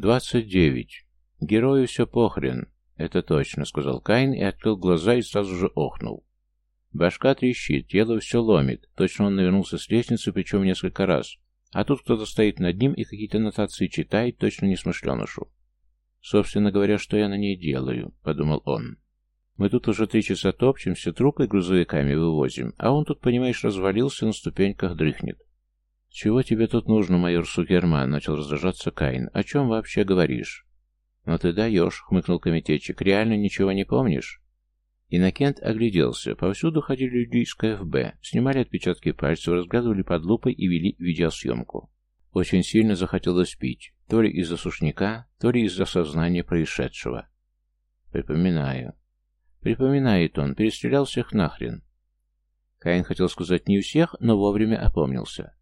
«Двадцать девять. Герою все похрен». «Это точно», — сказал Каин и открыл глаза и сразу же охнул. Башка трещит, тело все ломит. Точно он навернулся с лестницы, причем несколько раз. А тут кто-то стоит над ним и какие-то нотации читает, точно не смышленышу. «Собственно говоря, что я на ней делаю?» — подумал он. «Мы тут уже три часа топчемся, трупы грузовиками вывозим, а он тут, понимаешь, развалился, на ступеньках дрыхнет». «Чего тебе тут нужно, майор Сукерман?» — начал раздражаться Каин. «О чем вообще говоришь?» «Но ты даешь», — хмыкнул комитетчик. «Реально ничего не помнишь?» Иннокент огляделся. Повсюду ходили люди из КФБ, снимали отпечатки пальцев, разглядывали под лупой и вели видеосъемку. Очень сильно захотелось пить, то ли из-за сушняка, то ли из-за сознания происшедшего. Припоминаю. Припоминает он, перестрелял всех нахрен. Каин хотел сказать не всех, но вовремя опомнился.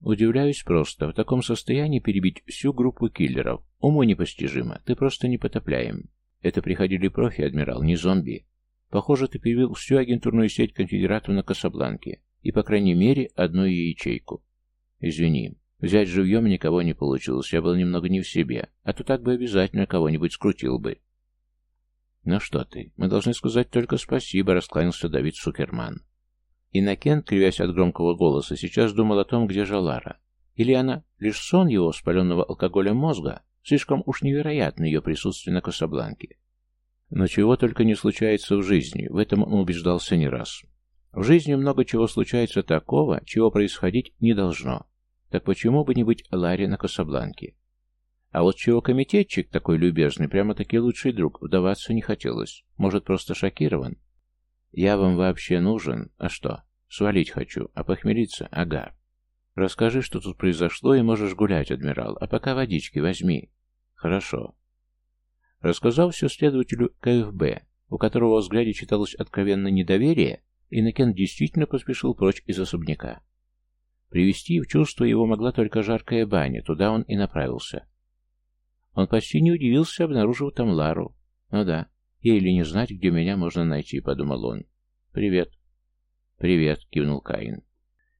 Удивляюсь просто, в таком состоянии перебить всю группу киллеров. Уму непостижимо, ты просто непотопляем. Это приходили профи, адмирал, не зомби. Похоже, ты перевел всю агентурную сеть конфедератов на Касабланке, и, по крайней мере, одну ячейку. Извини, взять живьем никого не получилось, я был немного не в себе, а то так бы обязательно кого-нибудь скрутил бы. Ну что ты, мы должны сказать только спасибо, раскланялся Давид Сукерман. Иннокент, кривясь от громкого голоса, сейчас думал о том, где же Лара. Или она лишь сон его, спаленного алкоголем мозга? Слишком уж невероятно ее присутствие на Касабланке. Но чего только не случается в жизни, в этом он убеждался не раз. В жизни много чего случается такого, чего происходить не должно. Так почему бы не быть Ларе на Касабланке? А вот чего комитетчик такой любезный, прямо-таки лучший друг, вдаваться не хотелось. Может, просто шокирован? Я вам вообще нужен? А что? Свалить хочу, а похмелиться? Ага. Расскажи, что тут произошло, и можешь гулять, адмирал, а пока водички возьми. Хорошо. Рассказал все следователю КФБ, у которого во взгляде читалось откровенное недоверие, Иннокен действительно поспешил прочь из особняка. Привести в чувство его могла только жаркая баня, туда он и направился. Он почти не удивился, обнаружив там Лару. Ну да, ей ли не знать, где меня можно найти, подумал он. «Привет». «Привет», — кивнул Каин.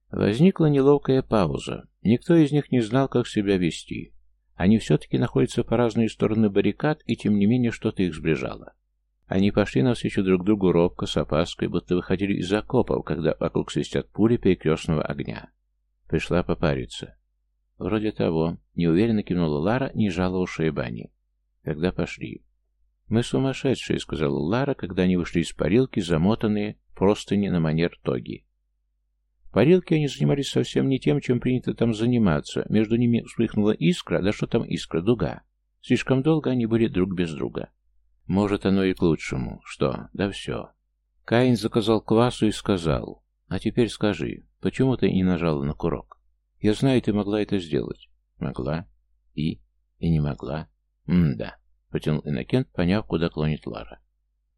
Возникла неловкая пауза. Никто из них не знал, как себя вести. Они все-таки находятся по разные стороны баррикад, и тем не менее что-то их сближало. Они пошли навстречу друг другу робко, с опаской, будто выходили из окопов, когда вокруг свистят пули перекрестного огня. Пришла попариться. Вроде того. Неуверенно кивнула Лара, не жала ушей бани. Когда пошли? «Мы сумасшедшие», — сказала Лара, когда они вышли из парилки, замотанные простыни на манер тоги. Парилки они занимались совсем не тем, чем принято там заниматься. Между ними вспыхнула искра, да что там искра, дуга. Слишком долго они были друг без друга. Может, оно и к лучшему. Что? Да все. Каин заказал квасу и сказал, «А теперь скажи, почему ты не нажала на курок? Я знаю, ты могла это сделать». «Могла. И? И не могла. М-да», — потянул Иннокент, поняв, куда клонит Лара.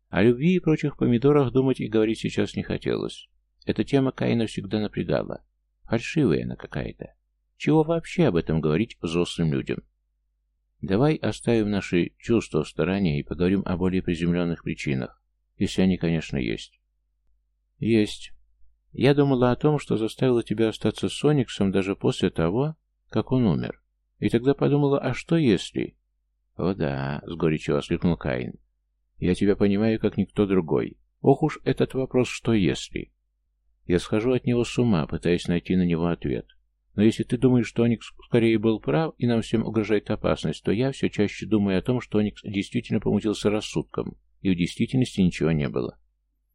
О любви и прочих помидорах думать и говорить сейчас не хотелось. Эта тема Каина всегда напрягала. Фальшивая она какая-то. Чего вообще об этом говорить взрослым людям? Давай оставим наши чувства в стороне и поговорим о более приземленных причинах, если они, конечно, есть. Есть. Я думала о том, что заставила тебя остаться с Сониксом даже после того, как он умер. И тогда подумала, а что если... О да, с горечью воскликнул Каин. Я тебя понимаю, как никто другой. Ох уж этот вопрос, что если... Я схожу от него с ума, пытаясь найти на него ответ. Но если ты думаешь, что Оникс скорее был прав, и нам всем угрожает опасность, то я все чаще думаю о том, что Оникс действительно помутился рассудком, и в действительности ничего не было.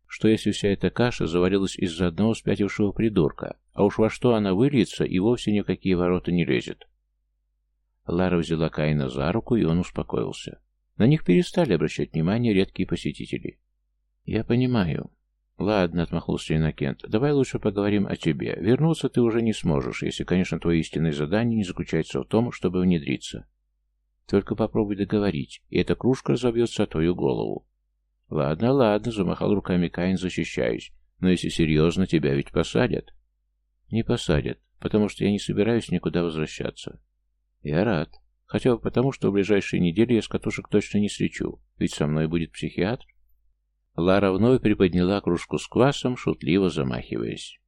Что если вся эта каша заварилась из-за одного спятившего придурка, а уж во что она выльется, и вовсе ни в какие ворота не лезет. Лара взяла Каина за руку, и он успокоился. На них перестали обращать внимание редкие посетители. «Я понимаю. «Ладно», — отмахнулся Иннокент, — «давай лучше поговорим о тебе. Вернуться ты уже не сможешь, если, конечно, твое истинное задание не заключается в том, чтобы внедриться. Только попробуй договорить, и эта кружка разобьется о твою голову». «Ладно, ладно», — замахал руками Каин, защищаюсь, «но если серьезно, тебя ведь посадят». «Не посадят, потому что я не собираюсь никуда возвращаться». «Я рад. Хотя бы потому, что в ближайшие недели я с катушек точно не слечу, ведь со мной будет психиатр». Лара вновь приподняла кружку с квасом, шутливо замахиваясь.